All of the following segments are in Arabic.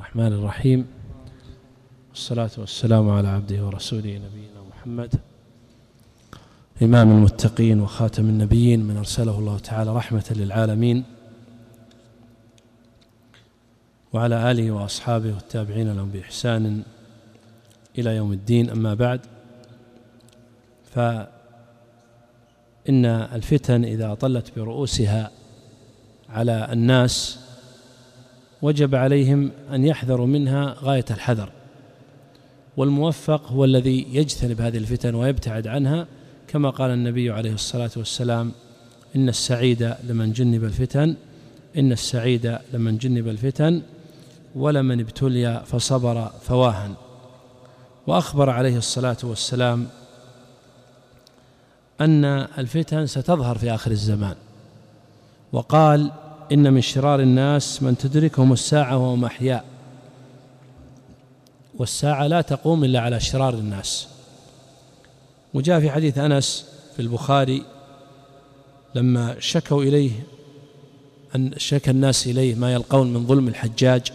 الرحمن الرحيم والصلاة والسلام على عبده ورسوله نبينا محمد إمام المتقين وخاتم النبيين من أرسله الله تعالى رحمة للعالمين وعلى آله وأصحابه والتابعين لهم بإحسان إلى يوم الدين. أما بعد فإن الفتن إذا طلت برؤوسها على الناس وجب عليهم أن يحذروا منها غاية الحذر. والموفق هو الذي يجتنب هذه الفتن ويبتعد عنها كما قال النبي عليه الصلاة والسلام إن السعيد لمن جنب الفتن إن السعيد لمن جنب الفتن ولمن ابتلي فصبر فواهن وأخبر عليه الصلاة والسلام أن الفتن ستظهر في آخر الزمان. وقال إن من شرار الناس من تدركهم الساعة وهم أحياء. والساعة لا تقوم إلا على شرار الناس. وجاء في حديث أنس في البخاري لما شكوا إليه أن شكى الناس إليه ما يلقون من ظلم الحجاج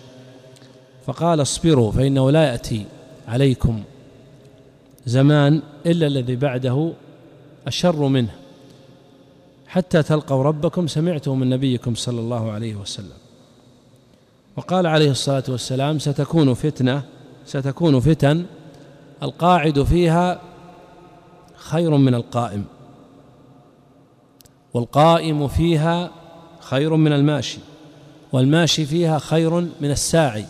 فقال اصبروا فإنه لا يأتي عليكم زمان إلا الذي بعده أشر منه. حتى تلقوا ربكم سمعته من نبيكم صلى الله عليه وسلم. وقال عليه الصلاة والسلام ستكون فتنة ستكون فتن القاعد فيها خير من القائم والقائم فيها خير من الماشي والماشي فيها خير من الساعي.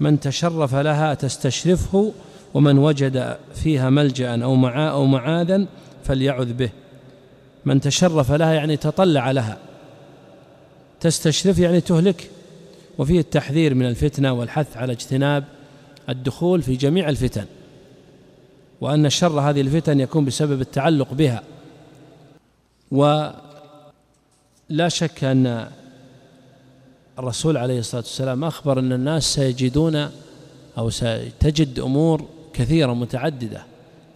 من تشرف لها تستشرفه ومن وجد فيها ملجأ أو أو معاذا فليعذ به. من تشرف لها يعني تطلع لها. تستشرف يعني تهلك. وفيه التحذير من الفتنة والحث على اجتناب الدخول في جميع الفتن. وأن شر هذه الفتن يكون بسبب التعلق بها. ولا شك أن الرسول عليه الصلاة والسلام أخبر أن الناس سيجدون أو ستجد أمور كثيرة متعددة.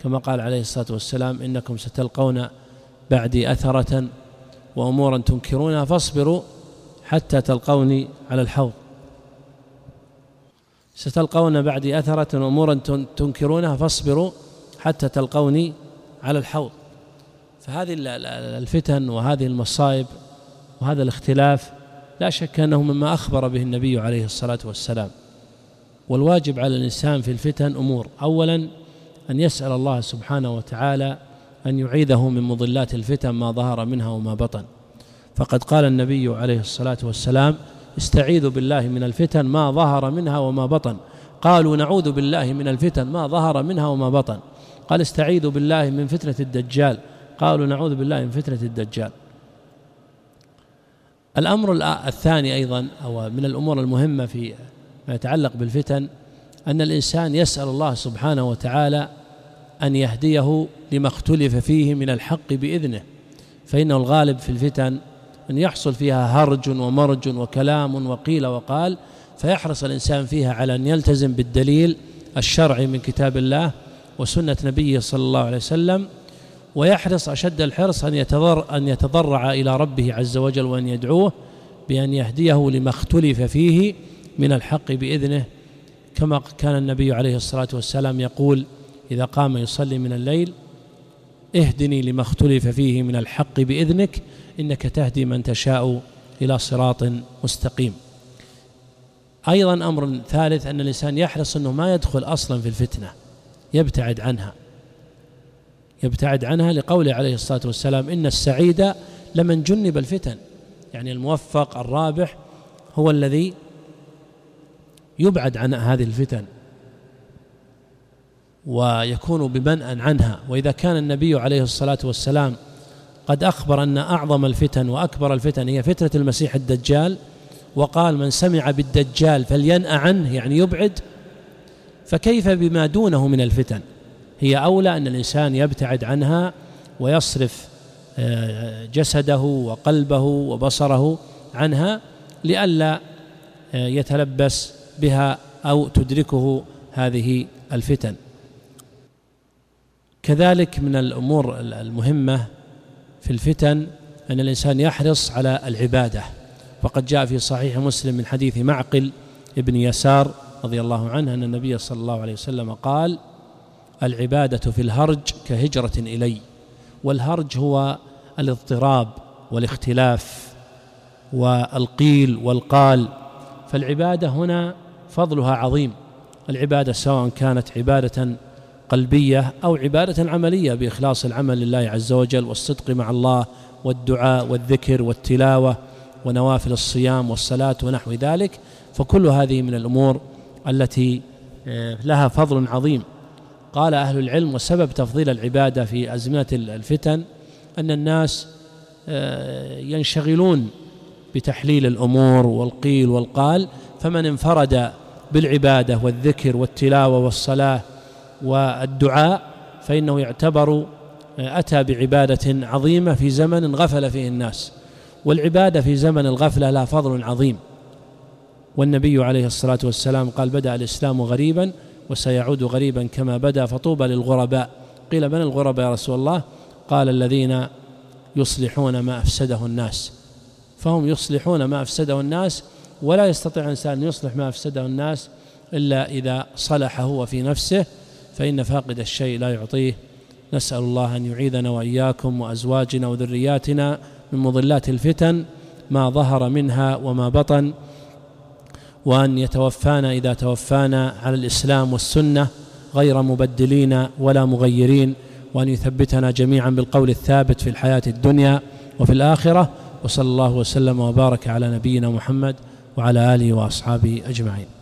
كما قال عليه الصلاة والسلام إنكم ستلقون بعدي أثرة وأمورا تنكرونها فاصبروا حتى تلقوني على الحوض. ستلقون بعدي أثرة وأمورا تنكرونها فاصبروا حتى تلقوني على الحوض. فهذه الفتن وهذه المصائب وهذا الاختلاف لا شك أنه مما أخبر به النبي عليه الصلاة والسلام. والواجب على الإنسان في الفتن أمور. أولا أن يسأل الله سبحانه وتعالى أن يعيده من مضلات الفتن ما ظهر منها وما بطن. فقد قال النبي عليه الصلاة والسلام استعيذوا بالله من الفتن ما ظهر منها وما بطن. قالوا نعوذ بالله من الفتن ما ظهر منها وما بطن. قال استعيذوا بالله من فتنة الدجال. قالوا نعوذ بالله من فتنة الدجال. الأمر الثاني أيضا أو من الأمور المهمة في ما يتعلق بالفتن أن الإنسان يسأل الله سبحانه وتعالى أن يهديه لما اختلف فيه من الحق بإذنه فانه الغالب في الفتن أن يحصل فيها هرج ومرج وكلام وقيل وقال فيحرص الإنسان فيها على أن يلتزم بالدليل الشرعي من كتاب الله وسنة نبيه صلى الله عليه وسلم ويحرص أشد الحرص أن يتضرع, أن يتضرع إلى ربه عز وجل وأن يدعوه بأن يهديه لما اختلف فيه من الحق بإذنه كما كان النبي عليه الصلاة والسلام يقول إذا قام يصلي من الليل اهدني لما اختلف فيه من الحق بإذنك إنك تهدي من تشاء إلى صراط مستقيم. أيضا أمر ثالث أن الإنسان يحرص أنه ما يدخل أصلا في الفتنة يبتعد عنها. يبتعد عنها لقوله عليه الصلاة والسلام إن السعيد لمن جنب الفتن. يعني الموفق الرابح هو الذي يبعد عن هذه الفتن. ويكون بمنأ عنها. وإذا كان النبي عليه الصلاة والسلام قد أخبر أن أعظم الفتن وأكبر الفتن هي فتنة المسيح الدجال وقال من سمع بالدجال فلينأ عنه يعني يبعد فكيف بما دونه من الفتن؟ هي أولى أن الإنسان يبتعد عنها ويصرف آه، جسده وقلبه وبصره عنها لئلا آه، يتلبس بها أو تدركه هذه الفتن. كذلك من الأمور المهمة في الفتن أن الإنسان يحرص على العبادة. فقد جاء في صحيح مسلم من حديث معقل ابن يسار رضي الله عنه أن النبي صلى الله عليه وسلم قال العبادة في الهرج كهجرة إلي والهرج هو الاضطراب والاختلاف والقيل والقال. فالعبادة هنا فضلها عظيم. العبادة سواء كانت عبادة قلبية أو عبادة عملية بإخلاص العمل لله عز وجل والصدق مع الله والدعاء والذكر والتلاوة ونوافل الصيام والصلاة ونحو ذلك فكل هذه من الأمور التي آه، لها فضل عظيم. قال أهل العلم وسبب تفضيل العبادة في أزمنة الفتن أن الناس آه، ينشغلون بتحليل الأمور والقيل والقال فمن انفرد بالعبادة والذكر والتلاوة والصلاة والدعاء فإنه يعتبر آه، أتى بعبادة عظيمة في زمن غفل فيه الناس. والعبادة في زمن الغفلة لها فضل عظيم. والنبي عليه الصلاة والسلام قال بدأ الإسلام غريبا وسيعود غريبا كما بدأ فطوبى للغرباء. قيل من الغرباء يا رسول الله؟ قال الذين يصلحون ما أفسده الناس. فهم يصلحون ما أفسده الناس ولا يستطيع الإنسان أن يصلح ما أفسده الناس إلا إذا صلح هو في نفسه فإن فاقد الشيء لا يعطيه. نسأل الله أن يعيذنا وإياكم وأزواجنا وذرياتنا من مضلات الفتن ما ظهر منها وما بطن وأن يتوفانا إذا توفانا على الإسلام والسنة غير مبدلين ولا مغيرين وأن يثبتنا جميعا بالقول الثابت في الحياة الدنيا وفي الآخرة. وصلى الله وسلم وبارك على نبينا محمد وعلى آله وأصحابه أجمعين.